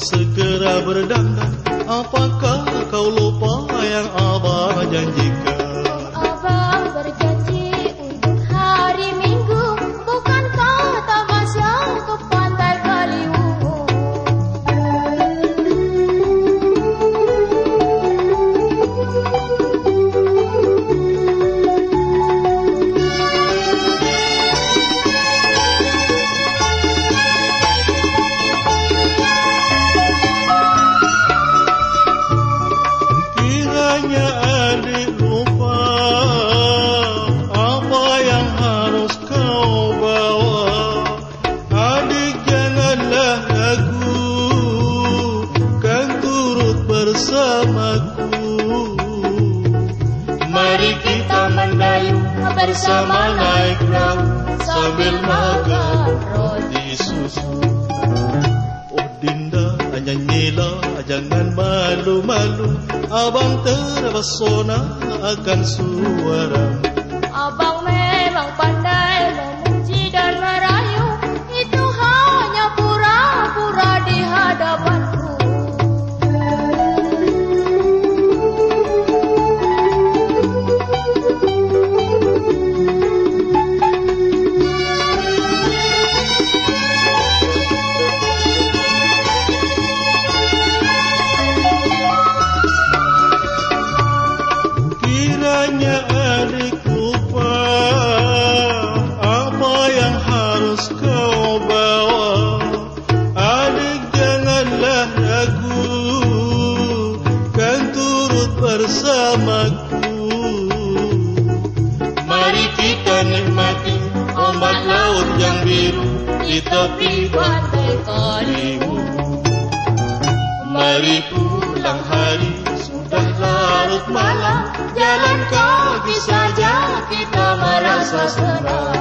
segera berdandan Apakah kau lupa yang abah janjikan Kiranya adik lupa Apa yang harus kau bawa? Adik janganlah ragu Kan turut bersamaku. Mari kita mendayung bersama naik Sambil makan roti susu Nyanyilah jangan malu-malu. Abang terpesona akan suaramu Abang memang pandai Kan turut bersamaku. Mari kita nikmati Ombak laut yang biru Di tepi Pantai Kaliwungu Mari pulang hari Sudah larut malam. Jalan kaki saja kita merasa senang